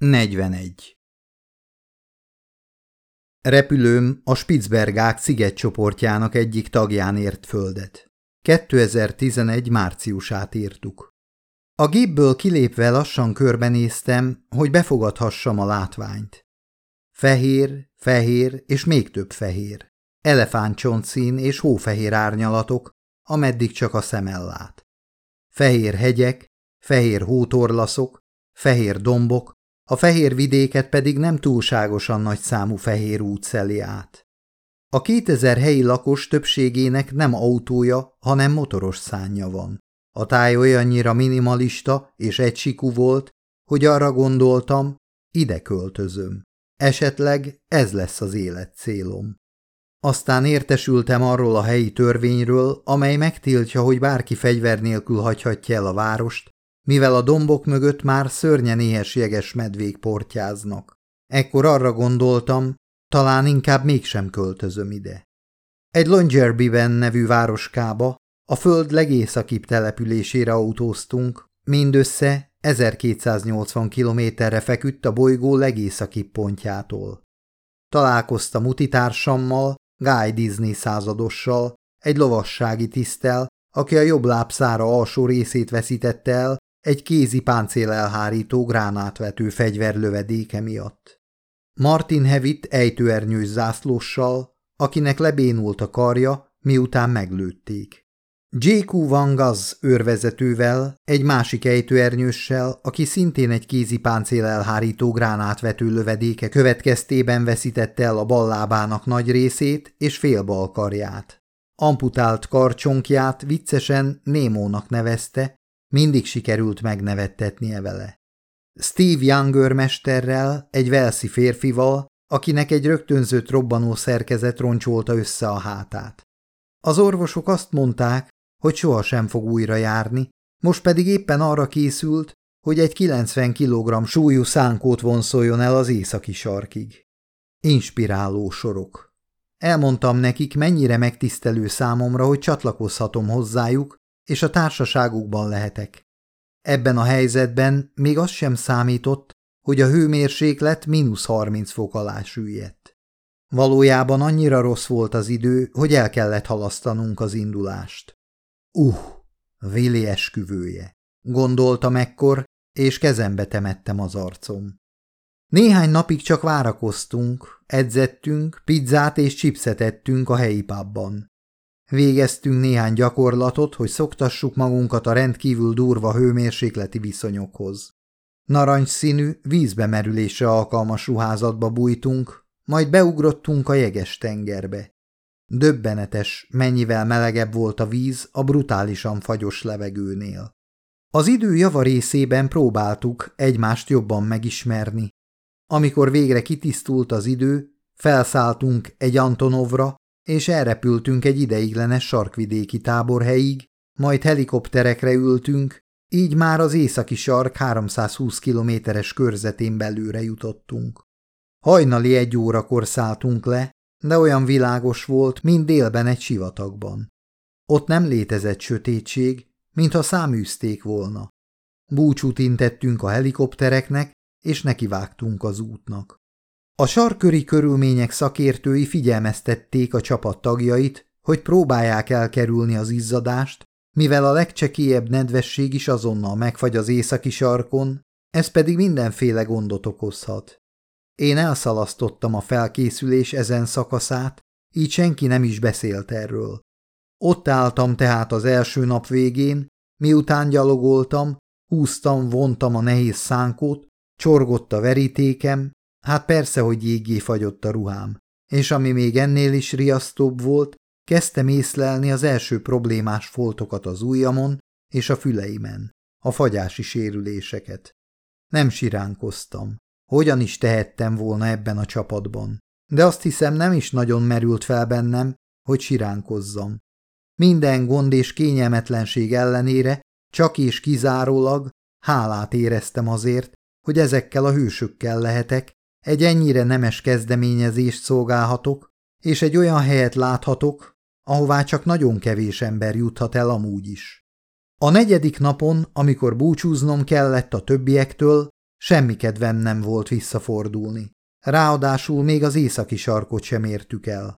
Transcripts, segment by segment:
41. Repülőm a Spitzbergák szigetcsoportjának egyik tagján ért földet. 2011 márciusát írtuk. A gépből kilépve lassan körbenéztem, hogy befogadhassam a látványt. Fehér, fehér és még több fehér. Elefántcsontszín és hófehér árnyalatok, ameddig csak a szemel lát. Fehér hegyek, fehér hótorlaszok, fehér dombok, a fehér vidéket pedig nem túlságosan nagy számú fehér út szeli át. A 2000 helyi lakos többségének nem autója, hanem motoros szánja van. A táj olyannyira minimalista és egysíkú volt, hogy arra gondoltam, ide költözöm. Esetleg ez lesz az élet célom. Aztán értesültem arról a helyi törvényről, amely megtiltja, hogy bárki fegyver nélkül hagyhatja el a várost, mivel a dombok mögött már szörnyen éhes jeges medvék portyáznak. Ekkor arra gondoltam, talán inkább mégsem költözöm ide. Egy Longyearbyen nevű városkába, a föld legészakibb településére autóztunk, mindössze 1280 kilométerre feküdt a bolygó legészakibb pontjától. Találkoztam utitársammal, Guy Disney századossal, egy lovassági tisztel, aki a jobb lábszára alsó részét veszítette el, egy kézi páncél elhárító gránátvető fegyver lövedéke miatt. Martin Hevitt ejtőernyős zászlóssal, akinek lebénult a karja, miután meglőtték. J.Q. Van Gaz őrvezetővel, egy másik ejtőernyőssel, aki szintén egy kézi páncél elhárító gránátvető lövedéke következtében veszítette el a bal lábának nagy részét és fél bal karját. Amputált karcsonkját viccesen Némónak nevezte, mindig sikerült megnevettetnie vele. Steve Younger mesterrel, egy velszi férfival, akinek egy rögtönzött robbanó szerkezet roncsolta össze a hátát. Az orvosok azt mondták, hogy sohasem fog újra járni, most pedig éppen arra készült, hogy egy 90 kg súlyú szánkót vonszoljon el az északi sarkig. Inspiráló sorok. Elmondtam nekik, mennyire megtisztelő számomra, hogy csatlakozhatom hozzájuk, és a társaságukban lehetek. Ebben a helyzetben még az sem számított, hogy a hőmérséklet mínusz 30 fok alá süllyedt. Valójában annyira rossz volt az idő, hogy el kellett halasztanunk az indulást. Uh, Vili esküvője. Gondoltam ekkor, és kezembe temettem az arcom. Néhány napig csak várakoztunk, edzettünk, pizzát és chipset ettünk a helyi pubban. Végeztünk néhány gyakorlatot, hogy szoktassuk magunkat a rendkívül durva hőmérsékleti viszonyokhoz. Narancsszínű, vízbe merülésre alkalmas ruházatba bújtunk, majd beugrottunk a jeges tengerbe. Döbbenetes, mennyivel melegebb volt a víz a brutálisan fagyos levegőnél. Az idő java részében próbáltuk egymást jobban megismerni. Amikor végre kitisztult az idő, felszálltunk egy Antonovra, és elrepültünk egy ideiglenes sarkvidéki táborhelyig, majd helikopterekre ültünk, így már az északi sark 320 kilométeres körzetén belőre jutottunk. Hajnali egy órakor szálltunk le, de olyan világos volt, mint délben egy sivatagban. Ott nem létezett sötétség, mintha száműzték volna. Búcsút intettünk a helikoptereknek, és nekivágtunk az útnak. A sarköri körülmények szakértői figyelmeztették a csapat tagjait, hogy próbálják elkerülni az izzadást, mivel a legcsekélyebb nedvesség is azonnal megfagy az északi sarkon, ez pedig mindenféle gondot okozhat. Én elszalasztottam a felkészülés ezen szakaszát, így senki nem is beszélt erről. Ott álltam tehát az első nap végén, miután gyalogoltam, húztam, vontam a nehéz szánkót, csorgott a verítékem, Hát persze, hogy jégé fagyott a ruhám, és ami még ennél is riasztóbb volt, kezdtem észlelni az első problémás foltokat az ujjamon és a füleimen, a fagyási sérüléseket. Nem siránkoztam. Hogyan is tehettem volna ebben a csapatban? De azt hiszem nem is nagyon merült fel bennem, hogy siránkozzam. Minden gond és kényelmetlenség ellenére csak és kizárólag hálát éreztem azért, hogy ezekkel a hősökkel lehetek, egy ennyire nemes kezdeményezést szolgálhatok, és egy olyan helyet láthatok, ahová csak nagyon kevés ember juthat el amúgy is. A negyedik napon, amikor búcsúznom kellett a többiektől, Semmi kedvem nem volt visszafordulni. Ráadásul még az északi sarkot sem értük el.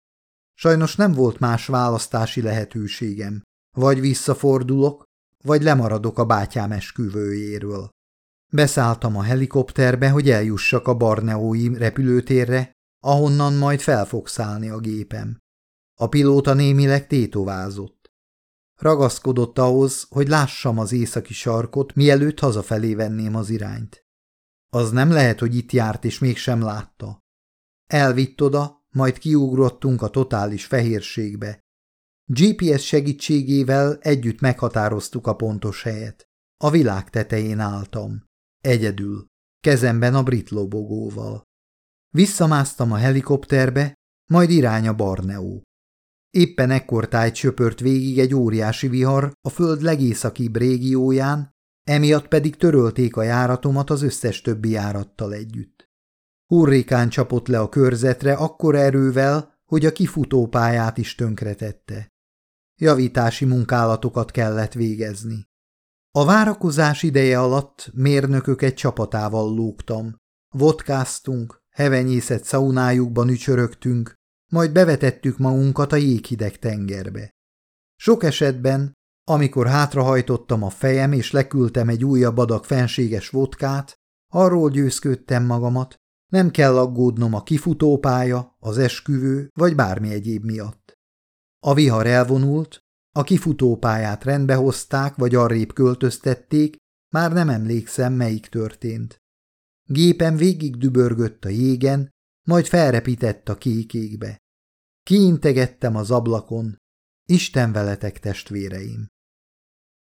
Sajnos nem volt más választási lehetőségem. Vagy visszafordulok, vagy lemaradok a bátyám esküvőjéről. Beszálltam a helikopterbe, hogy eljussak a Barneói repülőtérre, ahonnan majd fel fog szállni a gépem. A pilóta némileg tétovázott. Ragaszkodott ahhoz, hogy lássam az északi sarkot, mielőtt hazafelé venném az irányt. Az nem lehet, hogy itt járt és mégsem látta. Elvitt oda, majd kiugrottunk a totális fehérségbe. GPS segítségével együtt meghatároztuk a pontos helyet. A világ tetején álltam. Egyedül. Kezemben a brit lobogóval. Visszamásztam a helikopterbe, majd irány a Barneó. Éppen ekkor tájt söpört végig egy óriási vihar a föld legészakibb régióján, emiatt pedig törölték a járatomat az összes többi járattal együtt. Hurrikán csapott le a körzetre akkor erővel, hogy a kifutópályát is tönkretette. Javítási munkálatokat kellett végezni. A várakozás ideje alatt mérnökök egy csapatával lógtam. Vodkáztunk, hevenyészet szaunájukban ücsörögtünk, majd bevetettük magunkat a jéghideg tengerbe. Sok esetben, amikor hátrahajtottam a fejem és leküldtem egy újabb adag fenséges vodkát, arról győzködtem magamat, nem kell aggódnom a kifutópálya, az esküvő vagy bármi egyéb miatt. A vihar elvonult, a kifutópályát rendbehozták vagy arrébb költöztették, már nem emlékszem, melyik történt. Gépem végig dübörgött a jégen, majd felrepített a kékégbe. Kiintegettem az ablakon. Isten veletek, testvéreim!